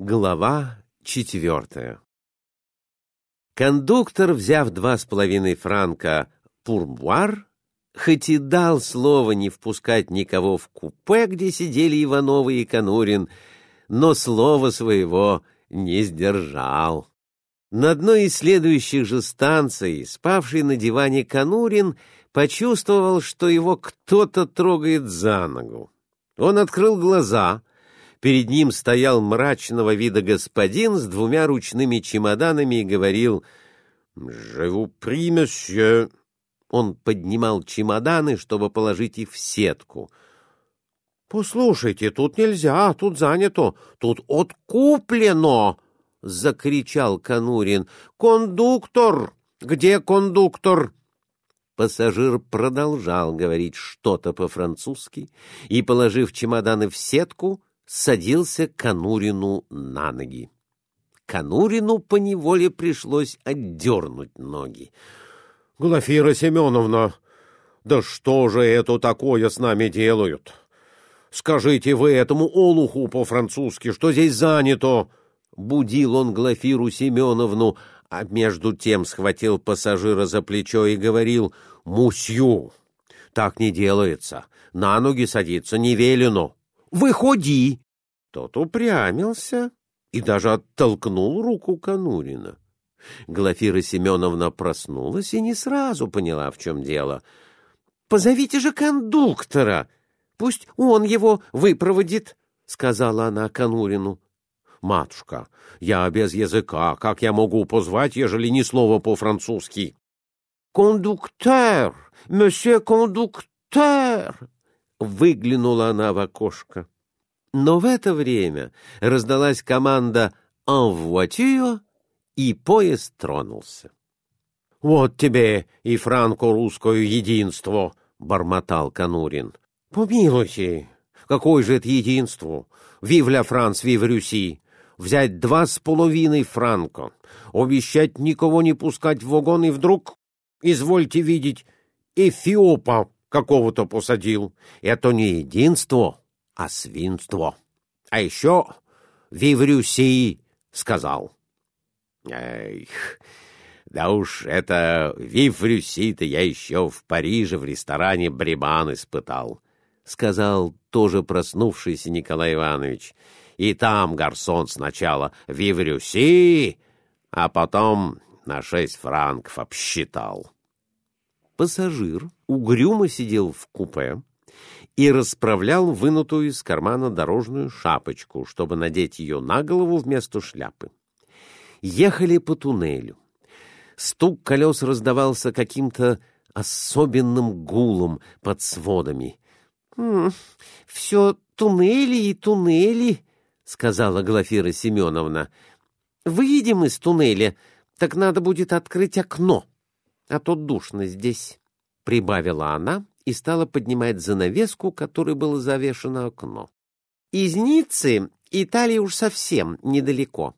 Глава четвертая Кондуктор, взяв два с половиной франка пурбуар, хоть и дал слово не впускать никого в купе, где сидели Ивановы и Конурин, но слова своего не сдержал. На одной из следующих же станций, спавший на диване Конурин, почувствовал, что его кто-то трогает за ногу. Он открыл глаза. Перед ним стоял мрачного вида господин с двумя ручными чемоданами и говорил «Je vous prie, monsieur». Он поднимал чемоданы, чтобы положить их в сетку. «Послушайте, тут нельзя, тут занято, тут откуплено!» — закричал Конурин. «Кондуктор! Где кондуктор?» Пассажир продолжал говорить что-то по-французски и, положив чемоданы в сетку, садился Конурину на ноги. Конурину поневоле пришлось отдернуть ноги. — Глафира Семеновна, да что же это такое с нами делают? Скажите вы этому олуху по-французски, что здесь занято? Будил он Глафиру Семеновну, а между тем схватил пассажира за плечо и говорил «Мусью, так не делается, на ноги садиться не велено. Выходи!» Тот упрямился и даже оттолкнул руку Конурина. Глафира Семеновна проснулась и не сразу поняла, в чем дело. «Позовите же кондуктора, пусть он его выпроводит», — сказала она Конурину. «Матушка, я без языка, как я могу позвать, ежели ни слова по-французски?» «Кондуктер! Месье кондуктер!» Выглянула она в окошко. Но в это время раздалась команда «En voiture», и поезд тронулся. «Вот тебе и франко-русское единство!» — бормотал Конурин. «Помилуйте, какое же это единство! Вив ля Франс, вив Рюси! Взять два с половиной франка, обещать никого не пускать в вагон, и вдруг, извольте видеть, эфиопа какого-то посадил. Это не единство, а свинство. А еще вив Рюси сказал». Эх, да уж это вифрюси-то я еще в Париже в ресторане Бребан испытал, — сказал тоже проснувшийся Николай Иванович. И там гарсон сначала виврюси, а потом на шесть франков обсчитал. Пассажир угрюмо сидел в купе и расправлял вынутую из кармана дорожную шапочку, чтобы надеть ее на голову вместо шляпы ехали по туннелю. Стук колес раздавался каким-то особенным гулом под сводами. — Все туннели и туннели, — сказала Глафира Семеновна. — Выйдем из туннеля, так надо будет открыть окно, а то душно здесь, — прибавила она и стала поднимать занавеску, которой было завешено окно. — Из Ниццы Италия уж совсем недалеко.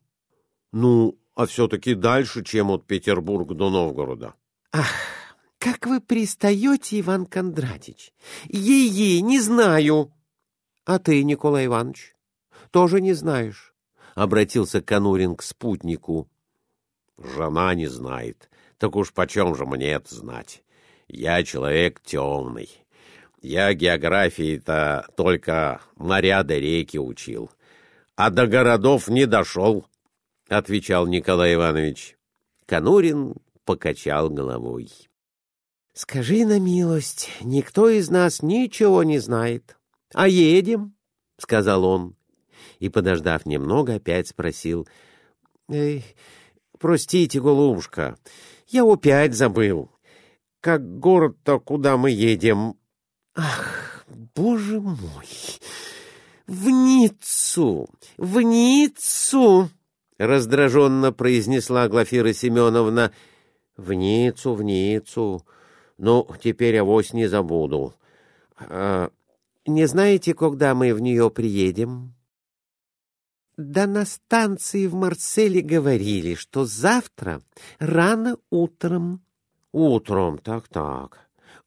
Ну, а все-таки дальше, чем от Петербурга до Новгорода. Ах, как вы пристаете, Иван Кондратич! Ей-ей, не знаю! А ты, Николай Иванович, тоже не знаешь? Обратился Конурин к спутнику. Жена не знает. Так уж почем же мне это знать? Я человек темный. Я географии-то только моря да реки учил, а до городов не дошел. — отвечал Николай Иванович. Конурин покачал головой. — Скажи на милость, никто из нас ничего не знает. — А едем? — сказал он. И, подождав немного, опять спросил. — Простите, голубушка, я опять забыл. Как город-то, куда мы едем? — Ах, боже мой! В Ниццу! В Ниццу! раздраженно произнесла Глафира Семеновна. В Ниццу, в Ниццу. Ну, теперь авось не забуду. А, не знаете, когда мы в нее приедем? Да на станции в Марселе говорили, что завтра рано утром. Утром, так-так.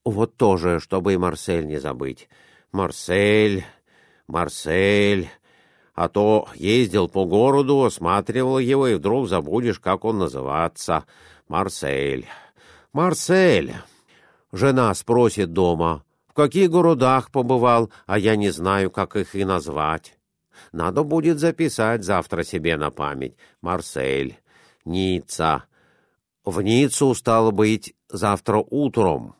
Вот тоже, чтобы и Марсель не забыть. Марсель, Марсель. А то ездил по городу, осматривал его, и вдруг забудешь, как он называться. Марсель. Марсель. Жена спросит дома, в каких городах побывал, а я не знаю, как их и назвать. Надо будет записать завтра себе на память. Марсель, Ницца. В Ниццу, стало быть, завтра утром.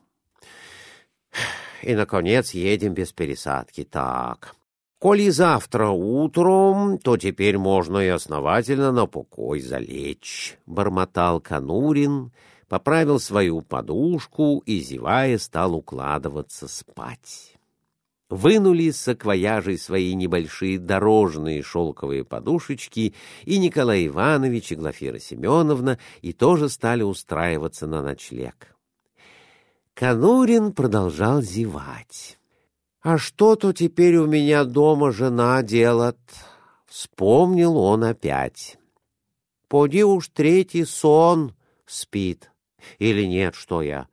И, наконец, едем без пересадки. Так, коли завтра утром, то теперь можно и основательно на покой залечь, — бормотал Конурин, поправил свою подушку и, зевая, стал укладываться спать. Вынули из саквояжей свои небольшие дорожные шелковые подушечки, и Николай Иванович, и Глафира Семеновна, и тоже стали устраиваться на ночлег. Конурин продолжал зевать. «А что-то теперь у меня дома жена делает?» Вспомнил он опять. «Поди уж третий сон спит. Или нет, что я?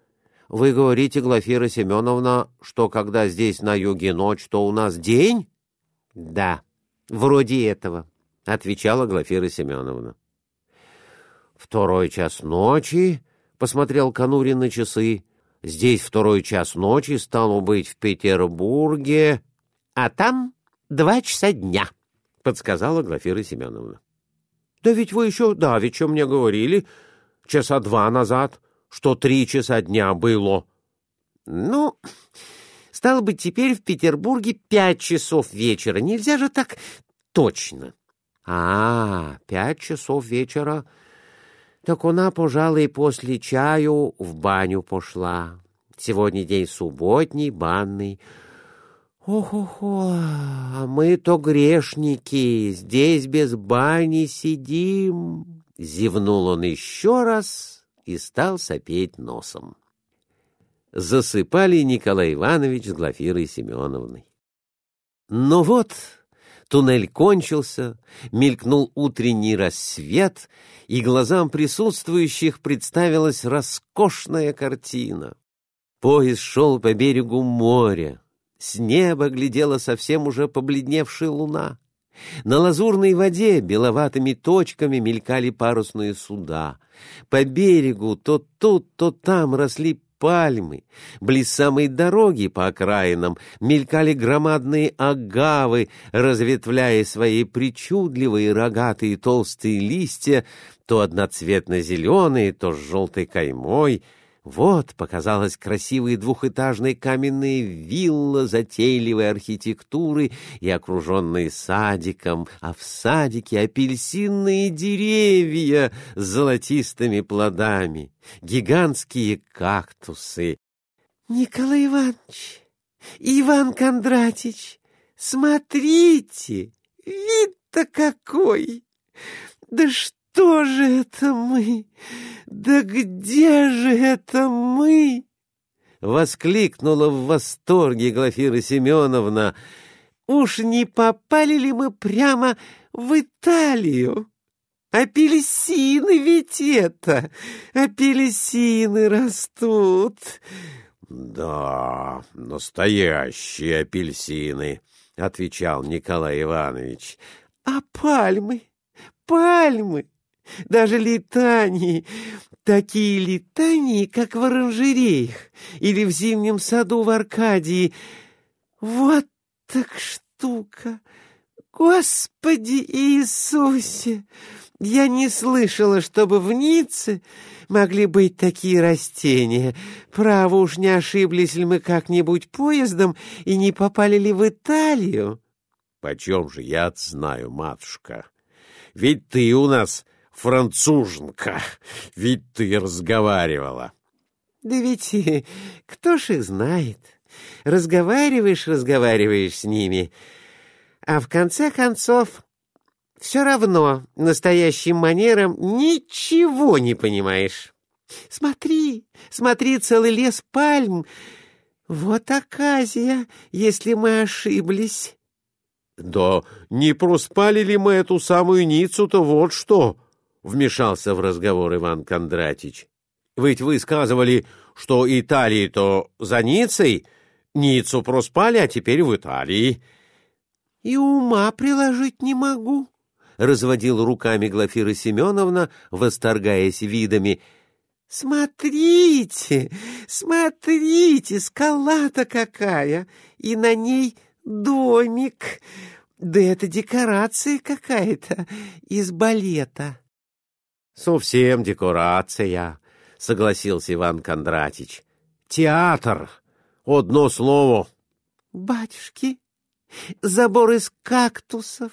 Вы говорите, Глафира Семеновна, что когда здесь на юге ночь, то у нас день?» «Да, вроде этого», — отвечала Глафира Семеновна. «Второй час ночи», — посмотрел Конурин на часы, — Здесь второй час ночи, стало быть, в Петербурге, а там два часа дня, — подсказала Глафира Семеновна. — Да ведь вы еще давеча мне говорили, часа два назад, что три часа дня было. — Ну, стало быть, теперь в Петербурге пять часов вечера. Нельзя же так точно. — А, пять часов вечера так она, пожалуй, после чаю в баню пошла. Сегодня день субботний, банный. Ох-охо, а мы-то грешники, здесь без бани сидим. Зевнул он еще раз и стал сопеть носом. Засыпали Николай Иванович с Глафирой Семеновной. Ну вот Туннель кончился, мелькнул утренний рассвет, и глазам присутствующих представилась роскошная картина. Поезд шел по берегу моря, с неба глядела совсем уже побледневшая луна. На лазурной воде беловатыми точками мелькали парусные суда. По берегу то тут, то там росли пальмы. Близ самой дороги по окраинам мелькали громадные агавы, разветвляя свои причудливые рогатые толстые листья, то одноцветно-зеленые, то с желтой каймой — вот показалась красивая двухэтажная каменная вилла затейливой архитектуры и окруженная садиком, а в садике апельсинные деревья с золотистыми плодами, гигантские кактусы. — Николай Иванович, Иван Кондратич, смотрите, вид-то какой! Да что! Что же это мы? Да где же это мы? Воскликнула в восторге Глафира Семеновна. Уж не попали ли мы прямо в Италию? Апельсины ведь это! Апельсины растут! Да, настоящие апельсины, — отвечал Николай Иванович. А пальмы? Пальмы? Даже летании, такие летании, как в оранжереях или в зимнем саду в Аркадии. Вот так штука! Господи Иисусе! Я не слышала, чтобы в Ницце могли быть такие растения. Право уж не ошиблись ли мы как-нибудь поездом и не попали ли в Италию? — Почем же я знаю, матушка? Ведь ты у нас француженка, ведь ты разговаривала. Да ведь кто ж их знает? Разговариваешь, разговариваешь с ними, а в конце концов все равно настоящим манерам ничего не понимаешь. Смотри, смотри, целый лес пальм. Вот оказия, если мы ошиблись. Да не проспали ли мы эту самую Ниццу-то вот что? — вмешался в разговор Иван Кондратич. — Ведь вы сказывали, что Италии-то за Ниццей, Ниццу проспали, а теперь в Италии. И ума приложить не могу, — разводил руками Глафира Семеновна, восторгаясь видами. Смотрите, смотрите, скала-то какая, и на ней домик. Да это декорация какая-то из балета. Совсем декорация, согласился Иван Кондратич. Театр. Одно слово. Батюшки, забор из кактусов.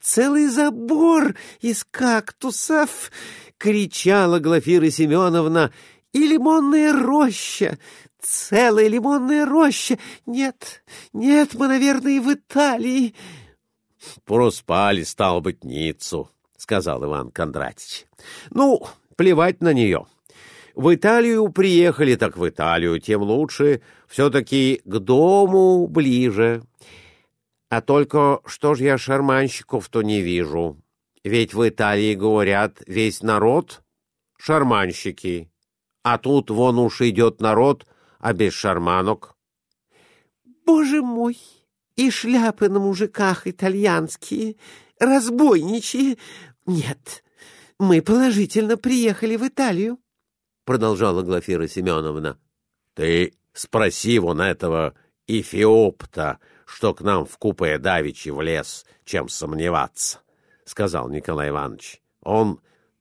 Целый забор из кактусов, кричала Глафира Семеновна. И лимонная роща, целая лимонная роща. Нет, нет, мы, наверное, в Италии. Проспали, стал быть, Ниццу, сказал Иван Кондратич. Ну, плевать на нее. В Италию приехали, так в Италию, тем лучше. Все-таки к дому ближе. А только что ж я шарманщиков-то не вижу? Ведь в Италии, говорят, весь народ — шарманщики. А тут вон уж идет народ, а без шарманок. Боже мой! И шляпы на мужиках итальянские, разбойничьи. Нет, мы положительно приехали в Италию, — продолжала Глафира Семеновна. — Ты спроси вон этого эфиопта, что к нам в купе давичи влез, чем сомневаться, — сказал Николай Иванович. — Он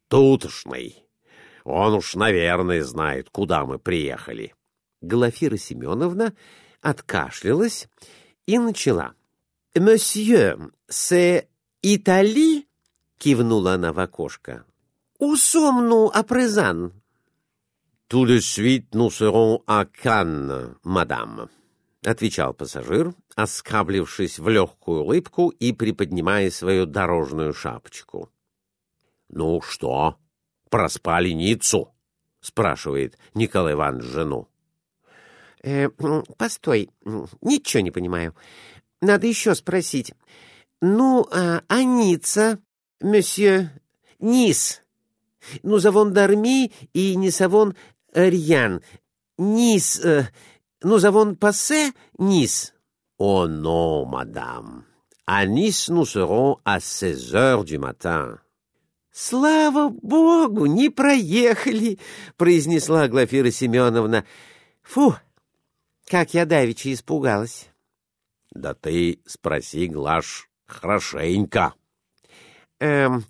тутошный. Он уж, наверное, знает, куда мы приехали. Глафира Семеновна откашлялась и начала. — Monsieur, c'est Итали? — кивнула она в окошко. — Усомну апрезан. — Tout de suite nous serons à Cannes, madame, — отвечал пассажир, оскаблившись в легкую улыбку и приподнимая свою дорожную шапочку. — Ну что, проспали Ниццу? — спрашивает Николай Иванович жену. Э, постой, ничего не понимаю. Надо еще спросить. Ну, а, а Ницца, месье, Низ? Ну, завон Дарми и не савон Рьян. Низ, э, ну, завон Пассе, Низ. О, non, мадам. À Nice, nous serons à 16 heures du matin. «Слава богу, не проехали!» — произнесла Глафира Семеновна. «Фу, как я давеча испугалась. — Да ты спроси, Глаш, хорошенько. Эм,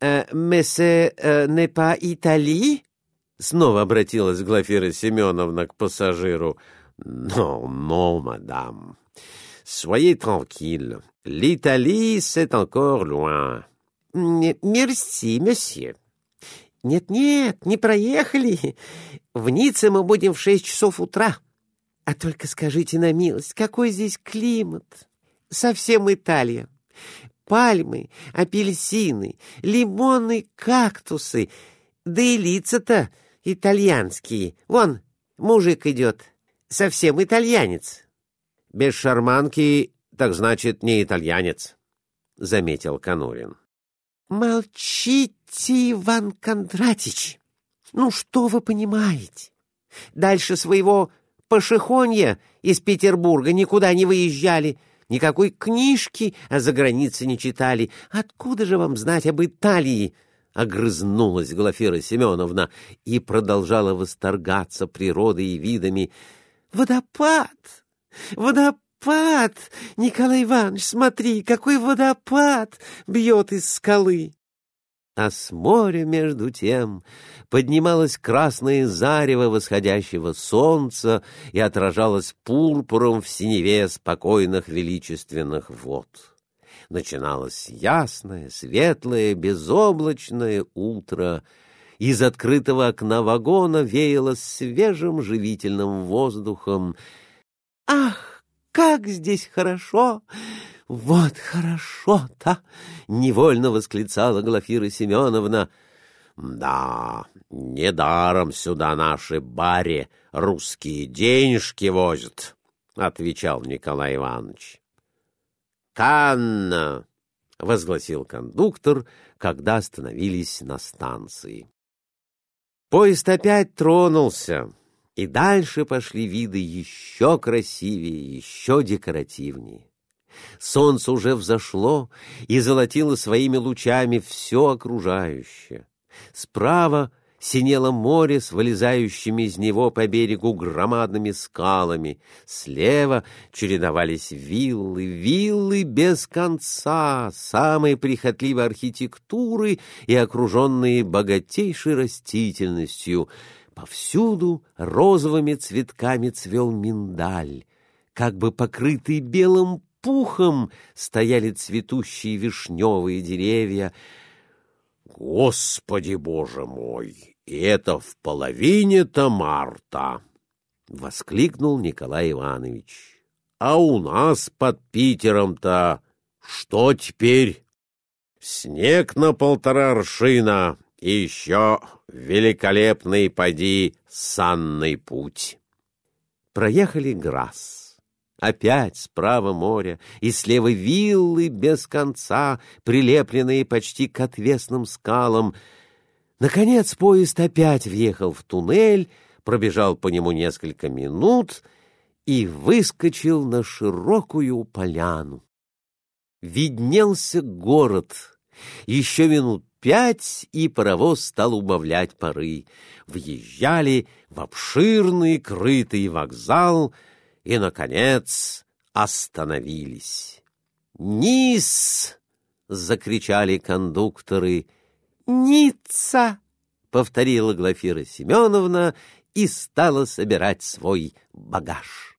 э, «Мессе э, не па Итали?» Снова обратилась Глафира Семеновна к пассажиру. «Но, но, мадам, soyez tranquille. L'Italie, c'est encore loin». «Мерси, месье». «Нет-нет, не проехали. В Ницце мы будем в шесть часов утра». А только скажите на милость, какой здесь климат? Совсем Италия. Пальмы, апельсины, лимонные кактусы. Да и лица-то итальянские. Вон, мужик идет. Совсем итальянец. Без шарманки, так значит, не итальянец, — заметил Конурин. Молчите, Иван Кондратич. Ну, что вы понимаете? Дальше своего Пашихонья из Петербурга никуда не выезжали, никакой книжки о загранице не читали. Откуда же вам знать об Италии? Огрызнулась Глафира Семеновна и продолжала восторгаться природой и видами. Водопад! Водопад! Николай Иванович, смотри, какой водопад бьет из скалы! А с моря, между тем, поднималось красное зарево восходящего солнца и отражалось пурпуром в синеве спокойных величественных вод. Начиналось ясное, светлое, безоблачное утро. Из открытого окна вагона веяло свежим живительным воздухом. «Ах, как здесь хорошо!» «Вот хорошо-то!» — невольно восклицала Глафира Семеновна. «Да, недаром сюда наши баре русские денежки возят», — отвечал Николай Иванович. «Канна!» — возгласил кондуктор, когда остановились на станции. Поезд опять тронулся, и дальше пошли виды еще красивее, еще декоративнее. Солнце уже взошло и золотило своими лучами все окружающее. Справа синело море с вылезающими из него по берегу громадными скалами. Слева чередовались виллы, виллы без конца, самые прихотливой архитектуры и окруженные богатейшей растительностью. Повсюду розовыми цветками цвел миндаль. Как бы покрытый белым пухом стояли цветущие вишневые деревья. «Господи, боже мой! И это в половине-то марта!» — воскликнул Николай Иванович. «А у нас под Питером-то что теперь? Снег на полтора аршина и еще великолепный поди санный путь». Проехали Грасс. Опять справа море, и слева виллы без конца, прилепленные почти к отвесным скалам. Наконец поезд опять въехал в туннель, пробежал по нему несколько минут и выскочил на широкую поляну. Виднелся город. Еще минут пять, и паровоз стал убавлять пары. Въезжали в обширный крытый вокзал — и, наконец, остановились. «Низ!» — закричали кондукторы. «Ницца!» — повторила Глафира Семеновна и стала собирать свой багаж.